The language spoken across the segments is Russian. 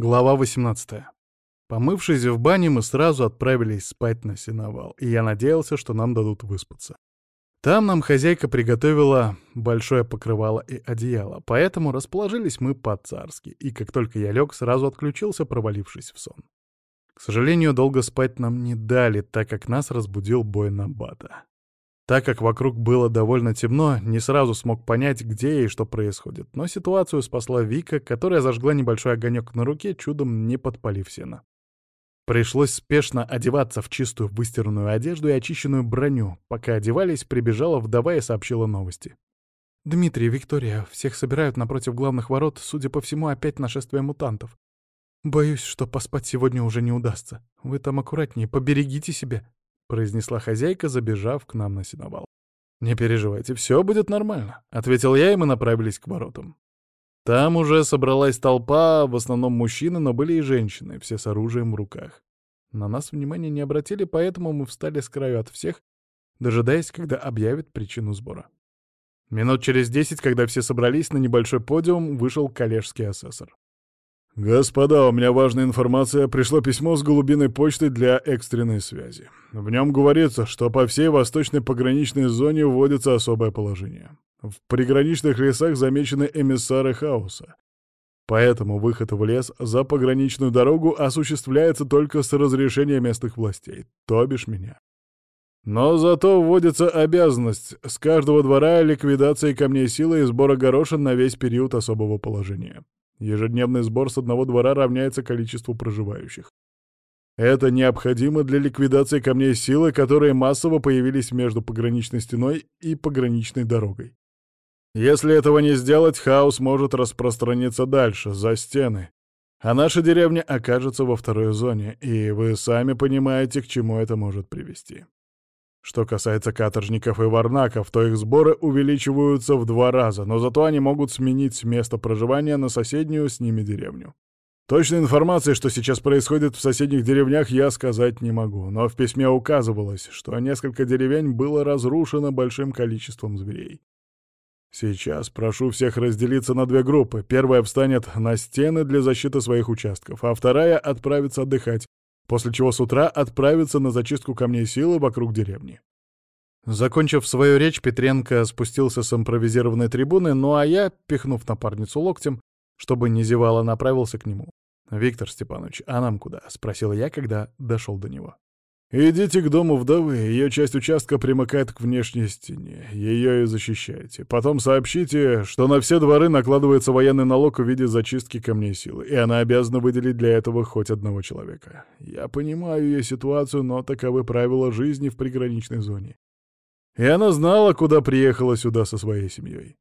Глава 18. Помывшись в бане, мы сразу отправились спать на сеновал, и я надеялся, что нам дадут выспаться. Там нам хозяйка приготовила большое покрывало и одеяло, поэтому расположились мы по-царски, и как только я лег, сразу отключился, провалившись в сон. К сожалению, долго спать нам не дали, так как нас разбудил бой на бата. Так как вокруг было довольно темно, не сразу смог понять, где и что происходит, но ситуацию спасла Вика, которая зажгла небольшой огонек на руке, чудом не подпалив сено. Пришлось спешно одеваться в чистую выстиранную одежду и очищенную броню. Пока одевались, прибежала вдова и сообщила новости. «Дмитрий, Виктория, всех собирают напротив главных ворот, судя по всему, опять нашествие мутантов. Боюсь, что поспать сегодня уже не удастся. Вы там аккуратнее, поберегите себя», — произнесла хозяйка, забежав к нам на сеновал. «Не переживайте, все будет нормально», — ответил я, и мы направились к воротам. Там уже собралась толпа, в основном мужчины, но были и женщины, все с оружием в руках. На нас внимания не обратили, поэтому мы встали с краю от всех, дожидаясь, когда объявят причину сбора. Минут через десять, когда все собрались, на небольшой подиум вышел коллежский асессор. «Господа, у меня важная информация. Пришло письмо с голубиной почтой для экстренной связи. В нем говорится, что по всей восточной пограничной зоне вводится особое положение. В приграничных лесах замечены эмиссары хаоса. Поэтому выход в лес за пограничную дорогу осуществляется только с разрешения местных властей, то бишь меня. Но зато вводится обязанность с каждого двора ликвидации камней силы и сбора горошин на весь период особого положения. Ежедневный сбор с одного двора равняется количеству проживающих. Это необходимо для ликвидации камней силы, которые массово появились между пограничной стеной и пограничной дорогой. Если этого не сделать, хаос может распространиться дальше, за стены. А наша деревня окажется во второй зоне, и вы сами понимаете, к чему это может привести. Что касается каторжников и варнаков, то их сборы увеличиваются в два раза, но зато они могут сменить место проживания на соседнюю с ними деревню. Точной информации, что сейчас происходит в соседних деревнях, я сказать не могу, но в письме указывалось, что несколько деревень было разрушено большим количеством зверей. Сейчас прошу всех разделиться на две группы. Первая встанет на стены для защиты своих участков, а вторая отправится отдыхать, после чего с утра отправится на зачистку камней силы вокруг деревни. Закончив свою речь, Петренко спустился с импровизированной трибуны, ну а я, пихнув напарницу локтем, чтобы не зевала, направился к нему. «Виктор Степанович, а нам куда?» — спросил я, когда дошел до него. «Идите к дому вдовы, ее часть участка примыкает к внешней стене, ее и защищайте. Потом сообщите, что на все дворы накладывается военный налог в виде зачистки камней силы, и она обязана выделить для этого хоть одного человека. Я понимаю ее ситуацию, но таковы правила жизни в приграничной зоне. И она знала, куда приехала сюда со своей семьей.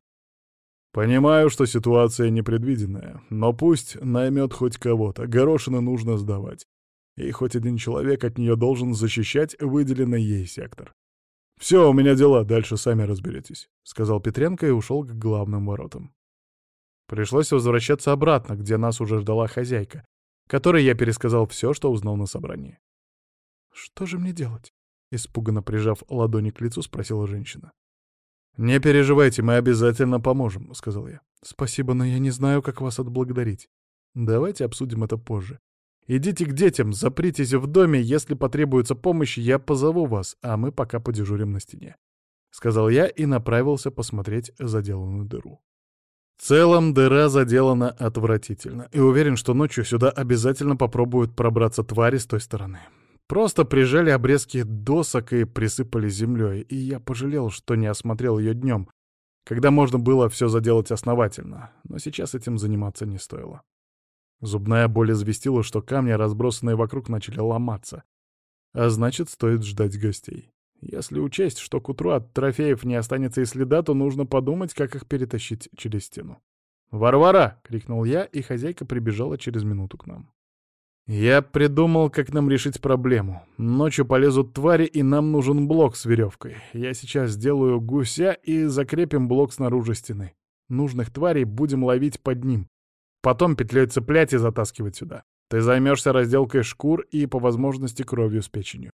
Понимаю, что ситуация непредвиденная, но пусть наймет хоть кого-то, горошины нужно сдавать и хоть один человек от нее должен защищать выделенный ей сектор. «Все, у меня дела, дальше сами разберетесь», — сказал Петренко и ушел к главным воротам. Пришлось возвращаться обратно, где нас уже ждала хозяйка, которой я пересказал все, что узнал на собрании. «Что же мне делать?» — испуганно прижав ладони к лицу, спросила женщина. «Не переживайте, мы обязательно поможем», — сказал я. «Спасибо, но я не знаю, как вас отблагодарить. Давайте обсудим это позже. Идите к детям, запритесь в доме, если потребуется помощь, я позову вас, а мы пока подежурим на стене», — сказал я и направился посмотреть заделанную дыру. В целом, дыра заделана отвратительно, и уверен, что ночью сюда обязательно попробуют пробраться твари с той стороны. Просто прижали обрезки досок и присыпали землей, и я пожалел, что не осмотрел ее днем, когда можно было все заделать основательно, но сейчас этим заниматься не стоило. Зубная боль известила, что камни, разбросанные вокруг, начали ломаться. А значит, стоит ждать гостей. Если учесть, что к утру от трофеев не останется и следа, то нужно подумать, как их перетащить через стену. «Варвара!» — крикнул я, и хозяйка прибежала через минуту к нам. «Я придумал, как нам решить проблему. Ночью полезут твари, и нам нужен блок с веревкой. Я сейчас сделаю гуся и закрепим блок снаружи стены. Нужных тварей будем ловить под ним. Потом петлей цеплять и затаскивать сюда. Ты займешься разделкой шкур и, по возможности, кровью с печенью.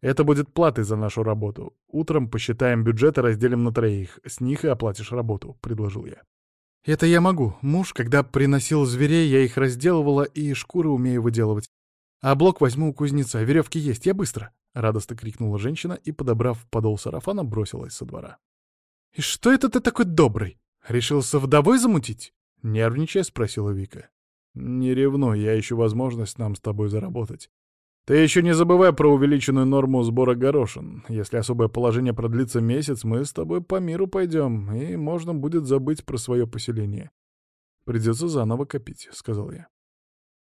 Это будет платой за нашу работу. Утром посчитаем бюджет и разделим на троих. С них и оплатишь работу», — предложил я. «Это я могу. Муж, когда приносил зверей, я их разделывала и шкуры умею выделывать. А блок возьму у кузнеца, веревки есть, я быстро!» — радостно крикнула женщина и, подобрав подол сарафана, бросилась со двора. «И что это ты такой добрый? Решился вдовой замутить?» — нервничая спросила Вика. «Не ревнуй, я ищу возможность нам с тобой заработать. Ты еще не забывай про увеличенную норму сбора горошин. Если особое положение продлится месяц, мы с тобой по миру пойдем, и можно будет забыть про свое поселение. Придется заново копить, — сказал я.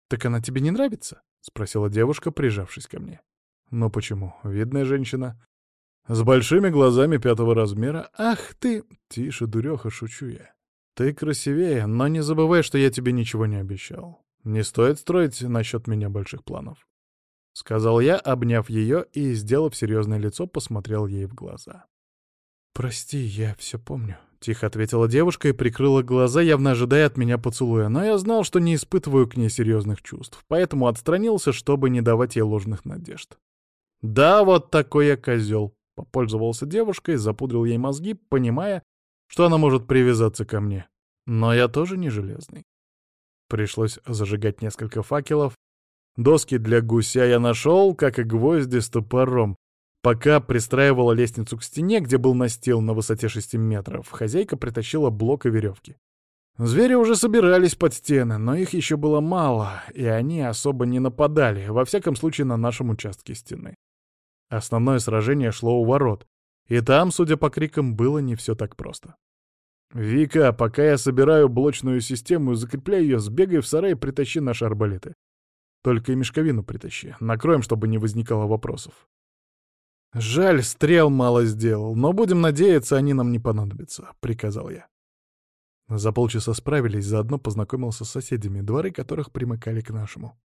«Так она тебе не нравится?» — спросила девушка, прижавшись ко мне. «Ну почему? Видная женщина. С большими глазами пятого размера. Ах ты! Тише, дуреха, шучу я. Ты красивее, но не забывай, что я тебе ничего не обещал. Не стоит строить насчет меня больших планов. — сказал я, обняв ее и, сделав серьезное лицо, посмотрел ей в глаза. «Прости, я все помню», — тихо ответила девушка и прикрыла глаза, явно ожидая от меня поцелуя, но я знал, что не испытываю к ней серьезных чувств, поэтому отстранился, чтобы не давать ей ложных надежд. «Да, вот такой я козел», — попользовался девушкой, запудрил ей мозги, понимая, что она может привязаться ко мне. Но я тоже не железный. Пришлось зажигать несколько факелов, Доски для гуся я нашел, как и гвозди с топором. Пока пристраивала лестницу к стене, где был настил на высоте 6 метров, хозяйка притащила блок и веревки. Звери уже собирались под стены, но их еще было мало, и они особо не нападали, во всяком случае на нашем участке стены. Основное сражение шло у ворот, и там, судя по крикам, было не все так просто. «Вика, пока я собираю блочную систему и закрепляю ее, сбегай в сарай и притащи наши арбалеты. Только и мешковину притащи. Накроем, чтобы не возникало вопросов. Жаль, стрел мало сделал, но будем надеяться, они нам не понадобятся, — приказал я. За полчаса справились, заодно познакомился с соседями, дворы которых примыкали к нашему.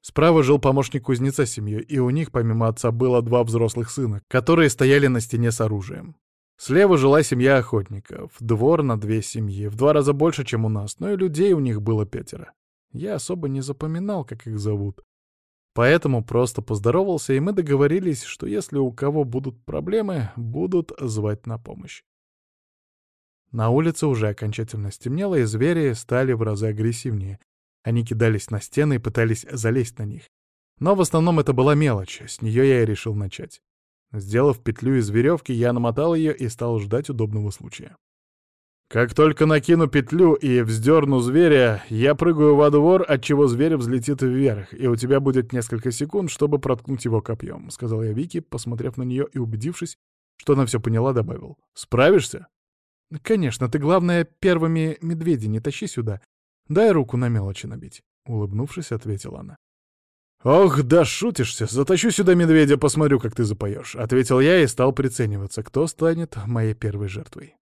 Справа жил помощник кузнеца с семьей, и у них, помимо отца, было два взрослых сына, которые стояли на стене с оружием. Слева жила семья охотников, двор на две семьи, в два раза больше, чем у нас, но и людей у них было пятеро. Я особо не запоминал, как их зовут. Поэтому просто поздоровался, и мы договорились, что если у кого будут проблемы, будут звать на помощь. На улице уже окончательно стемнело, и звери стали в разы агрессивнее. Они кидались на стены и пытались залезть на них. Но в основном это была мелочь, с нее я и решил начать. Сделав петлю из веревки, я намотал ее и стал ждать удобного случая. Как только накину петлю и вздерну зверя, я прыгаю во двор, отчего зверь взлетит вверх, и у тебя будет несколько секунд, чтобы проткнуть его копьем», — сказал я Вике, посмотрев на нее и убедившись, что она все поняла, добавил. «Справишься?» «Конечно, ты, главное, первыми медведи не тащи сюда. Дай руку на мелочи набить», — улыбнувшись, ответила она. «Ох, да шутишься! Затащу сюда медведя, посмотрю, как ты запоешь», — ответил я и стал прицениваться, кто станет моей первой жертвой.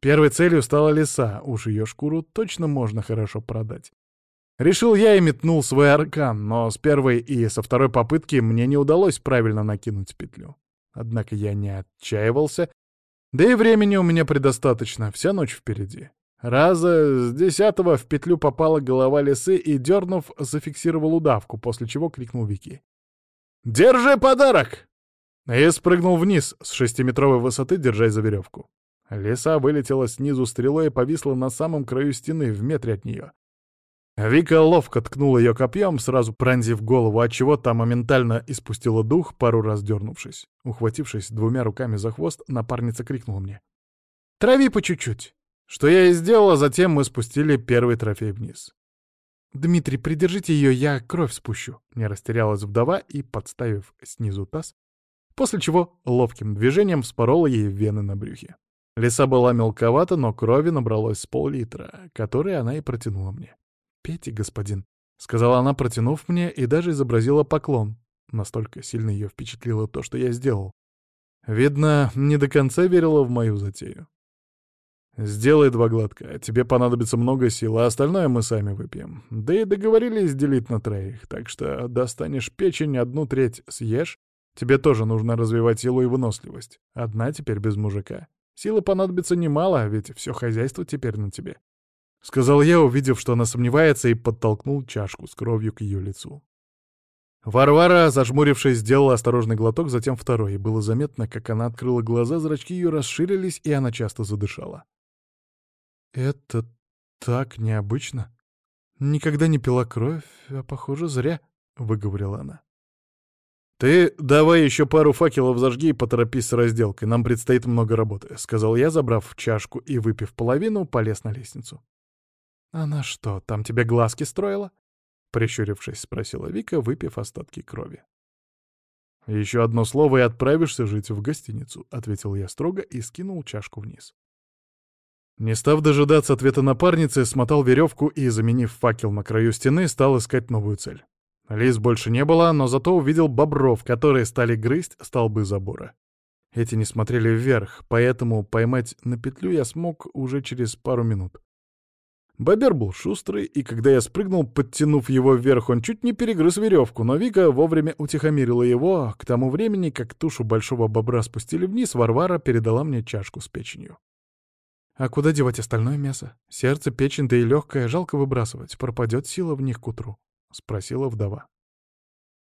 Первой целью стала лиса, уж ее шкуру точно можно хорошо продать. Решил я и метнул свой аркан, но с первой и со второй попытки мне не удалось правильно накинуть петлю. Однако я не отчаивался, да и времени у меня предостаточно, вся ночь впереди. Раза с десятого в петлю попала голова лисы и, дернув, зафиксировал удавку, после чего крикнул Вики. «Держи подарок!» И спрыгнул вниз с шестиметровой высоты, держась за веревку. Лиса вылетела снизу стрелой и повисла на самом краю стены, в метре от нее. Вика ловко ткнула ее копьем, сразу пронзив голову, отчего та моментально испустила дух, пару раз дернувшись. Ухватившись двумя руками за хвост, напарница крикнула мне. «Трави по чуть-чуть!» Что я и сделала, затем мы спустили первый трофей вниз. «Дмитрий, придержите ее, я кровь спущу», — не растерялась вдова и, подставив снизу таз, после чего ловким движением вспорола ей вены на брюхе. Лиса была мелковата, но крови набралось с пол-литра, который она и протянула мне. «Пейте, господин», — сказала она, протянув мне, и даже изобразила поклон. Настолько сильно ее впечатлило то, что я сделал. Видно, не до конца верила в мою затею. «Сделай два глотка, тебе понадобится много сил, а остальное мы сами выпьем. Да и договорились делить на троих, так что достанешь печень, одну треть съешь. Тебе тоже нужно развивать силу и выносливость. Одна теперь без мужика. Силы понадобится немало, ведь все хозяйство теперь на тебе. Сказал я, увидев, что она сомневается, и подтолкнул чашку с кровью к ее лицу. Варвара, зажмурившись, сделала осторожный глоток, затем второй, и было заметно, как она открыла глаза, зрачки ее расширились, и она часто задышала. Это так необычно. Никогда не пила кровь, а, похоже, зря, — выговорила она. «Ты давай еще пару факелов зажги и поторопись с разделкой, нам предстоит много работы», — сказал я, забрав чашку и, выпив половину, полез на лестницу. «Она что, там тебе глазки строила?» — прищурившись, спросила Вика, выпив остатки крови. «Еще одно слово и отправишься жить в гостиницу», — ответил я строго и скинул чашку вниз. Не став дожидаться ответа напарницы, смотал веревку и, заменив факел на краю стены, стал искать новую цель. Лис больше не было, но зато увидел бобров, которые стали грызть столбы забора. Эти не смотрели вверх, поэтому поймать на петлю я смог уже через пару минут. Бобер был шустрый, и когда я спрыгнул, подтянув его вверх, он чуть не перегрыз веревку, но Вика вовремя утихомирила его. К тому времени, как тушу большого бобра спустили вниз, Варвара передала мне чашку с печенью. «А куда девать остальное мясо? Сердце, печень, да и легкое жалко выбрасывать, пропадет сила в них к утру». — спросила вдова.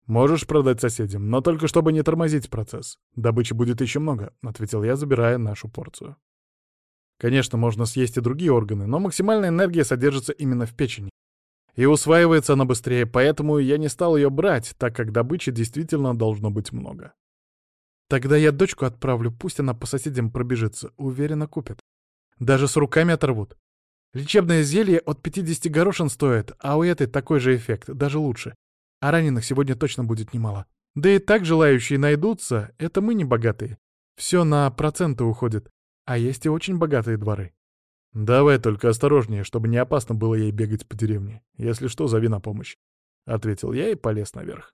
«Можешь продать соседям, но только чтобы не тормозить процесс. Добычи будет еще много», — ответил я, забирая нашу порцию. Конечно, можно съесть и другие органы, но максимальная энергия содержится именно в печени. И усваивается она быстрее, поэтому я не стал ее брать, так как добычи действительно должно быть много. Тогда я дочку отправлю, пусть она по соседям пробежится, уверенно купят. Даже с руками оторвут. Лечебное зелье от 50 горошин стоит, а у этой такой же эффект, даже лучше. А раненых сегодня точно будет немало. Да и так желающие найдутся, это мы не богатые. Все на проценты уходит. А есть и очень богатые дворы. «Давай только осторожнее, чтобы не опасно было ей бегать по деревне. Если что, зови на помощь», — ответил я и полез наверх.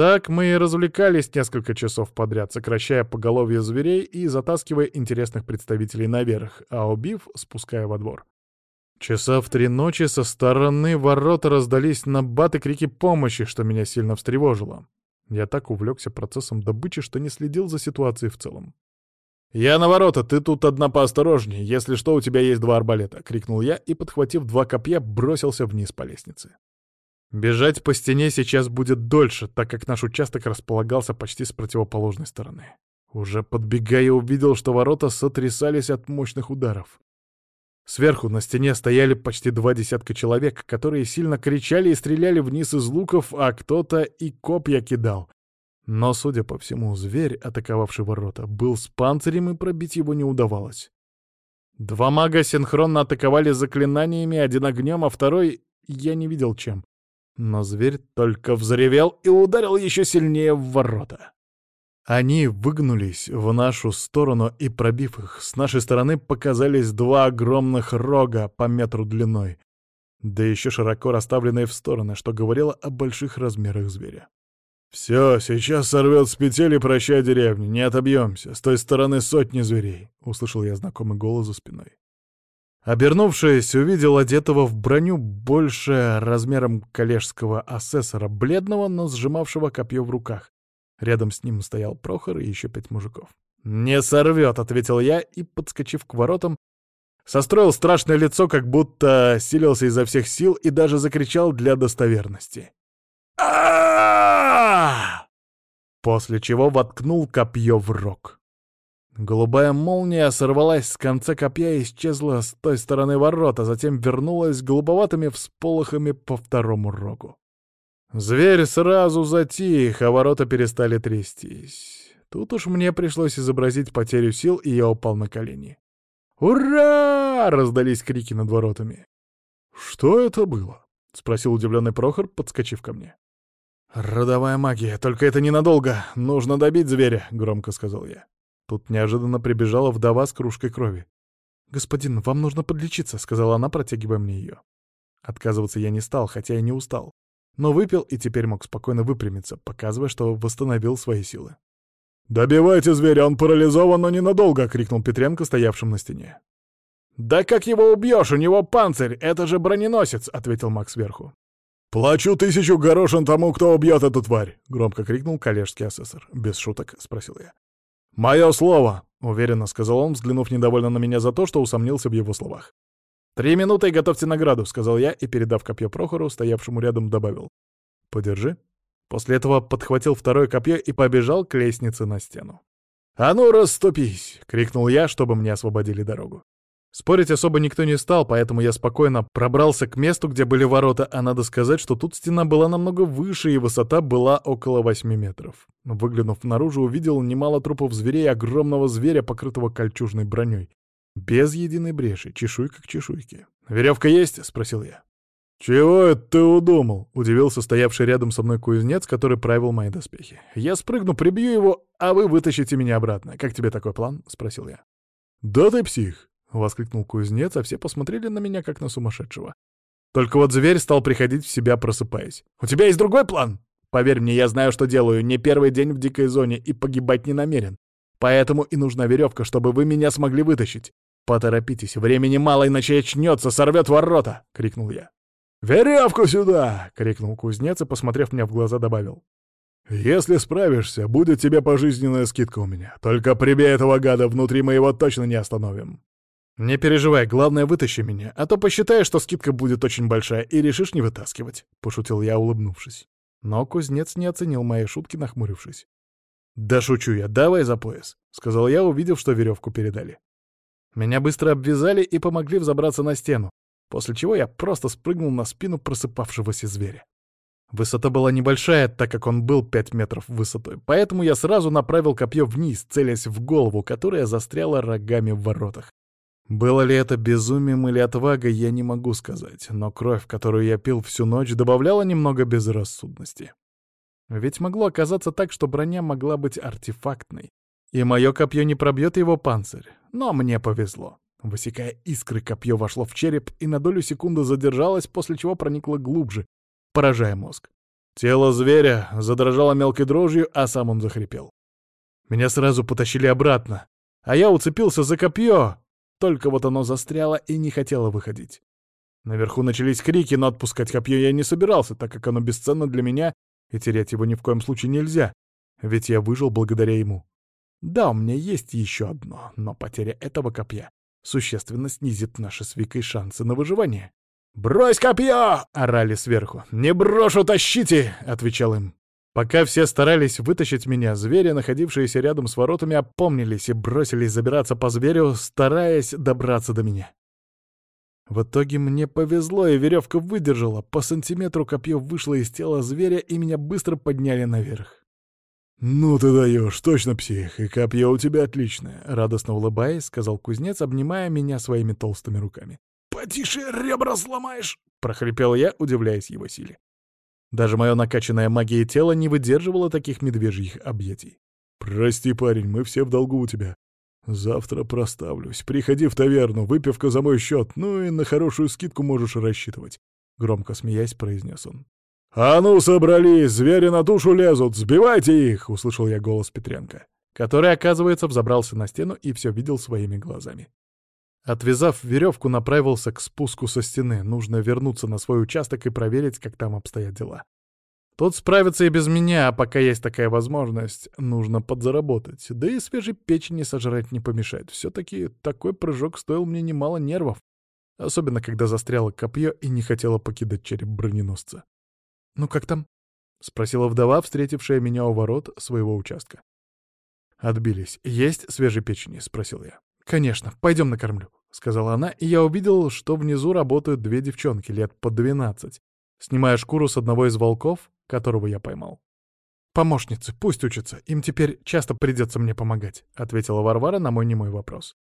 Так мы и развлекались несколько часов подряд, сокращая поголовье зверей и затаскивая интересных представителей наверх, а убив, спуская во двор. Часа в три ночи со стороны ворота раздались набаты крики помощи, что меня сильно встревожило. Я так увлекся процессом добычи, что не следил за ситуацией в целом. «Я на ворота, ты тут одна поосторожнее. Если что, у тебя есть два арбалета», — крикнул я и, подхватив два копья, бросился вниз по лестнице. Бежать по стене сейчас будет дольше, так как наш участок располагался почти с противоположной стороны. Уже подбегая, увидел, что ворота сотрясались от мощных ударов. Сверху на стене стояли почти два десятка человек, которые сильно кричали и стреляли вниз из луков, а кто-то и копья кидал. Но, судя по всему, зверь, атаковавший ворота, был с панцирем, и пробить его не удавалось. Два мага синхронно атаковали заклинаниями, один огнем, а второй я не видел чем. Но зверь только взревел и ударил еще сильнее в ворота. Они выгнулись в нашу сторону, и, пробив их, с нашей стороны показались два огромных рога по метру длиной, да еще широко расставленные в стороны, что говорило о больших размерах зверя. «Все, сейчас сорвет с петель и прощай деревню, не отобьемся, с той стороны сотни зверей», — услышал я знакомый голос за спиной. Обернувшись, увидел одетого в броню больше размером коллежского асессора, бледного, но сжимавшего копье в руках. Рядом с ним стоял Прохор и еще пять мужиков. «Не сорвет», — ответил я и, подскочив к воротам, состроил страшное лицо, как будто силился изо всех сил и даже закричал для достоверности. После чего воткнул копье в рог. Голубая молния сорвалась с конца копья и исчезла с той стороны ворота, затем вернулась голубоватыми всполохами по второму рогу. Зверь сразу затих, а ворота перестали трястись. Тут уж мне пришлось изобразить потерю сил, и я упал на колени. «Ура!» — раздались крики над воротами. «Что это было?» — спросил удивленный Прохор, подскочив ко мне. «Родовая магия, только это ненадолго. Нужно добить зверя», — громко сказал я. Тут неожиданно прибежала вдова с кружкой крови. «Господин, вам нужно подлечиться», — сказала она, протягивая мне ее. Отказываться я не стал, хотя и не устал но выпил и теперь мог спокойно выпрямиться, показывая, что восстановил свои силы. «Добивайте зверя, он парализован, но ненадолго!» — крикнул Петренко, стоявшим на стене. «Да как его убьешь? У него панцирь! Это же броненосец!» — ответил Макс сверху. «Плачу тысячу горошин тому, кто убьет эту тварь!» — громко крикнул коллежский асессор. Без шуток, — спросил я. «Мое слово!» — уверенно сказал он, взглянув недовольно на меня за то, что усомнился в его словах. «Три минуты и готовьте награду», — сказал я и, передав копье Прохору, стоявшему рядом, добавил. «Подержи». После этого подхватил второе копье и побежал к лестнице на стену. «А ну, расступись!» — крикнул я, чтобы мне освободили дорогу. Спорить особо никто не стал, поэтому я спокойно пробрался к месту, где были ворота, а надо сказать, что тут стена была намного выше, и высота была около 8 метров. Выглянув наружу, увидел немало трупов зверей огромного зверя, покрытого кольчужной броней. Без единой бреши, чешуйка к чешуйке. «Веревка есть?» — спросил я. «Чего это ты удумал?» — удивился стоявший рядом со мной кузнец, который правил мои доспехи. «Я спрыгну, прибью его, а вы вытащите меня обратно. Как тебе такой план?» — спросил я. «Да ты псих!» — воскликнул кузнец, а все посмотрели на меня, как на сумасшедшего. Только вот зверь стал приходить в себя, просыпаясь. «У тебя есть другой план?» «Поверь мне, я знаю, что делаю. Не первый день в дикой зоне и погибать не намерен. Поэтому и нужна веревка, чтобы вы меня смогли вытащить. Поторопитесь, времени мало, иначе очнется, сорвет ворота!» — крикнул я. «Веревку сюда!» — крикнул кузнец и, посмотрев мне в глаза, добавил. «Если справишься, будет тебе пожизненная скидка у меня. Только прибей этого гада внутри, мы его точно не остановим». «Не переживай, главное, вытащи меня, а то посчитаешь, что скидка будет очень большая, и решишь не вытаскивать», — пошутил я, улыбнувшись. Но кузнец не оценил моей шутки, нахмурившись. «Да шучу я, давай за пояс», — сказал я, увидев, что веревку передали. Меня быстро обвязали и помогли взобраться на стену, после чего я просто спрыгнул на спину просыпавшегося зверя. Высота была небольшая, так как он был 5 метров высотой, поэтому я сразу направил копье вниз, целясь в голову, которая застряла рогами в воротах. Было ли это безумием или отвагой, я не могу сказать, но кровь, которую я пил всю ночь, добавляла немного безрассудности. Ведь могло оказаться так, что броня могла быть артефактной, и мое копье не пробьет его панцирь, но мне повезло. Высекая искры, копье вошло в череп и на долю секунды задержалось, после чего проникло глубже, поражая мозг. Тело зверя задрожало мелкой дрожью, а сам он захрипел. Меня сразу потащили обратно, а я уцепился за копье, только вот оно застряло и не хотело выходить. Наверху начались крики, но отпускать копье я не собирался, так как оно бесценно для меня, и терять его ни в коем случае нельзя, ведь я выжил благодаря ему. Да, у меня есть еще одно, но потеря этого копья существенно снизит наши с Викой шансы на выживание. «Брось копье!» — орали сверху. «Не брошу, тащите!» — отвечал им. Пока все старались вытащить меня, звери, находившиеся рядом с воротами, опомнились и бросились забираться по зверю, стараясь добраться до меня. В итоге мне повезло, и веревка выдержала. По сантиметру копье вышло из тела зверя, и меня быстро подняли наверх. «Ну ты даешь, точно псих, и копье у тебя отличное», — радостно улыбаясь, сказал кузнец, обнимая меня своими толстыми руками. «Потише, ребра сломаешь!» — прохрипел я, удивляясь его силе. Даже мое накачанное магией тело не выдерживало таких медвежьих объятий. «Прости, парень, мы все в долгу у тебя. Завтра проставлюсь. Приходи в таверну, выпивка за мой счет, ну и на хорошую скидку можешь рассчитывать», — громко смеясь произнес он. «А ну, собрались, звери на душу лезут, сбивайте их!» — услышал я голос Петренко, который, оказывается, взобрался на стену и все видел своими глазами. Отвязав веревку, направился к спуску со стены. Нужно вернуться на свой участок и проверить, как там обстоят дела. Тут справится и без меня, а пока есть такая возможность, нужно подзаработать. Да и свежей печени сожрать не помешает. Все-таки такой прыжок стоил мне немало нервов. Особенно, когда застряло копье и не хотела покидать череп броненосца. «Ну как там?» — спросила вдова, встретившая меня у ворот своего участка. «Отбились. Есть свежей печени?» — спросил я. «Конечно, пойдем накормлю», — сказала она, и я увидел, что внизу работают две девчонки лет по двенадцать, снимая шкуру с одного из волков, которого я поймал. «Помощницы, пусть учатся, им теперь часто придется мне помогать», — ответила Варвара на мой немой вопрос.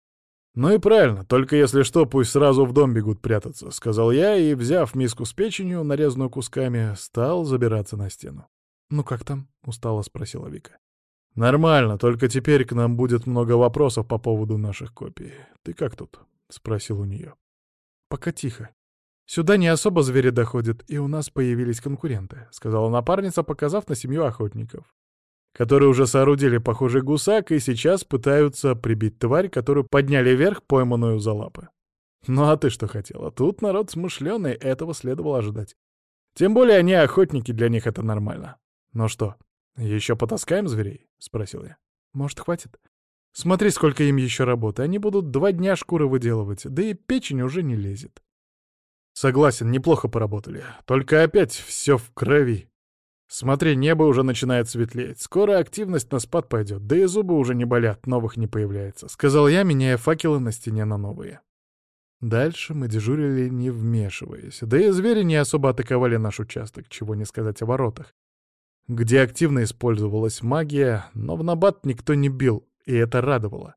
«Ну и правильно, только если что, пусть сразу в дом бегут прятаться», — сказал я и, взяв миску с печенью, нарезанную кусками, стал забираться на стену. «Ну как там?» — устало спросила Вика. «Нормально, только теперь к нам будет много вопросов по поводу наших копий. Ты как тут?» — спросил у нее. «Пока тихо. Сюда не особо звери доходят, и у нас появились конкуренты», — сказала напарница, показав на семью охотников, которые уже соорудили похожий гусак и сейчас пытаются прибить тварь, которую подняли вверх, пойманную за лапы. Ну а ты что хотела? Тут народ смышленый, этого следовало ожидать. Тем более они охотники, для них это нормально. Ну что, «Еще потаскаем зверей?» — спросил я. «Может, хватит? Смотри, сколько им еще работы. Они будут два дня шкуры выделывать, да и печень уже не лезет». «Согласен, неплохо поработали. Только опять все в крови. Смотри, небо уже начинает светлеть. Скоро активность на спад пойдет, да и зубы уже не болят, новых не появляется», — сказал я, меняя факелы на стене на новые. Дальше мы дежурили, не вмешиваясь. Да и звери не особо атаковали наш участок, чего не сказать о воротах, где активно использовалась магия, но в набат никто не бил, и это радовало.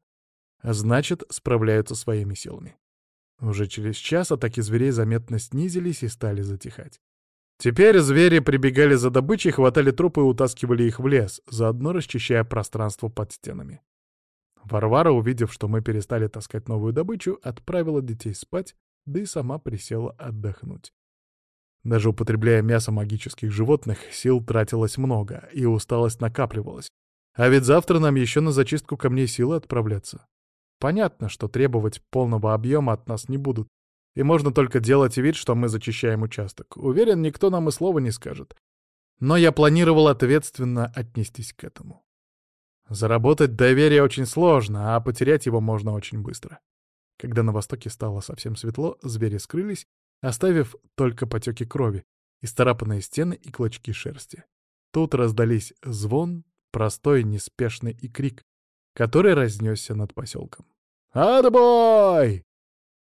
Значит, справляются своими силами. Уже через час атаки зверей заметно снизились и стали затихать. Теперь звери прибегали за добычей, хватали трупы и утаскивали их в лес, заодно расчищая пространство под стенами. Варвара, увидев, что мы перестали таскать новую добычу, отправила детей спать, да и сама присела отдохнуть. Даже употребляя мясо магических животных, сил тратилось много, и усталость накапливалась. А ведь завтра нам еще на зачистку камней силы отправляться. Понятно, что требовать полного объема от нас не будут, и можно только делать вид, что мы зачищаем участок. Уверен, никто нам и слова не скажет. Но я планировал ответственно отнестись к этому. Заработать доверие очень сложно, а потерять его можно очень быстро. Когда на востоке стало совсем светло, звери скрылись, оставив только потеки крови, исцарапанные стены и клочки шерсти. Тут раздались звон, простой, неспешный и крик, который разнесся над поселком. «Отбой!»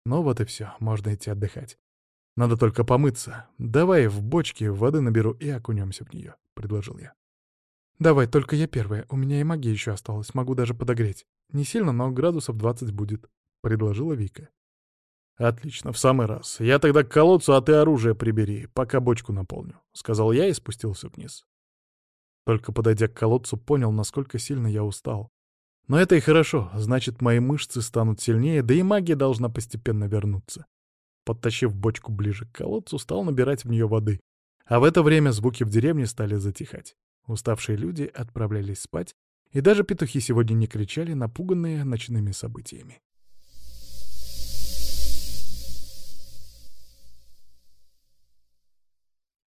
Ну вот и все, можно идти отдыхать. Надо только помыться. Давай в бочке воды наберу и окунемся в нее, предложил я. «Давай, только я первая. У меня и магия еще осталась. Могу даже подогреть. Не сильно, но градусов 20 будет», — предложила Вика. «Отлично, в самый раз. Я тогда к колодцу, а ты оружие прибери, пока бочку наполню», — сказал я и спустился вниз. Только подойдя к колодцу, понял, насколько сильно я устал. Но это и хорошо, значит, мои мышцы станут сильнее, да и магия должна постепенно вернуться. Подтащив бочку ближе к колодцу, стал набирать в нее воды. А в это время звуки в деревне стали затихать. Уставшие люди отправлялись спать, и даже петухи сегодня не кричали, напуганные ночными событиями.